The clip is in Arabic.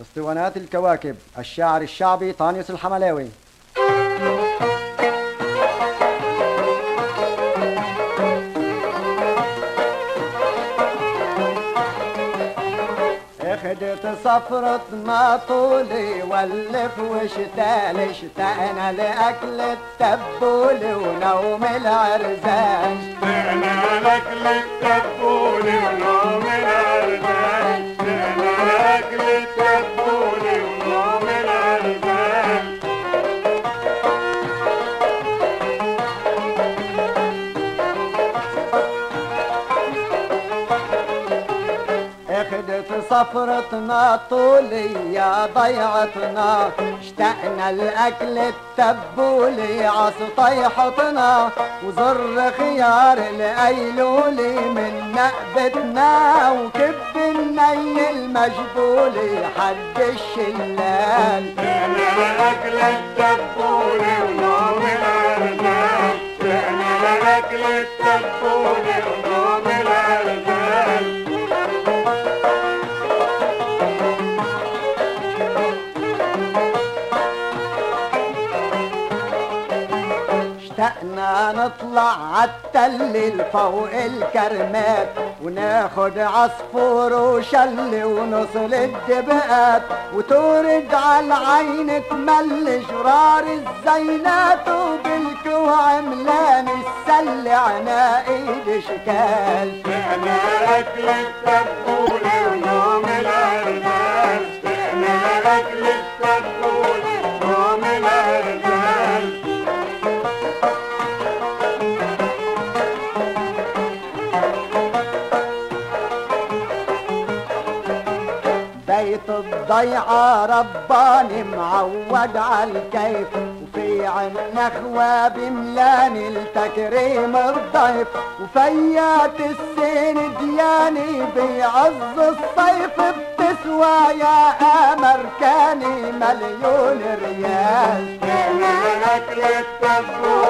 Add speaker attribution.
Speaker 1: أسطوانات الكواكب الشاعر الشعبي طانيوس الحملاوي. اخدت صفرة ما طولي ولف وشتال اشتقنا لأكل التبول ونوم العرزان.
Speaker 2: اشتقنا لأكل التبول
Speaker 1: اخدت صفرتنا طولية ضيعتنا. اشتقنا الأكل التبولي عصطيحتنا وزر خيار الأيلولي من نقبتنا وكب الني المجبولي. حد الشلال.
Speaker 2: اشتقنا لأكل التبول ونوم العرزان اشتقنا لأكل التبول ونوم العرزان
Speaker 1: اشتقنا نطلع عالتل فوق الكرمات وناخد عصفور وشل ونصل الدبقات وتورد عالعين تمل شرار الزينات وبالكوع ملان السل عنا ايد شكال
Speaker 2: اشتقنا لأكل التبول
Speaker 1: بيت الضيعة رباني معود عالكيف وفي عنا خواب ملاني التكريم الضيف. وفيات السين دياني بعز الصيف. بتسوى يا امريكاني مليون ريال.
Speaker 2: التبول ونوم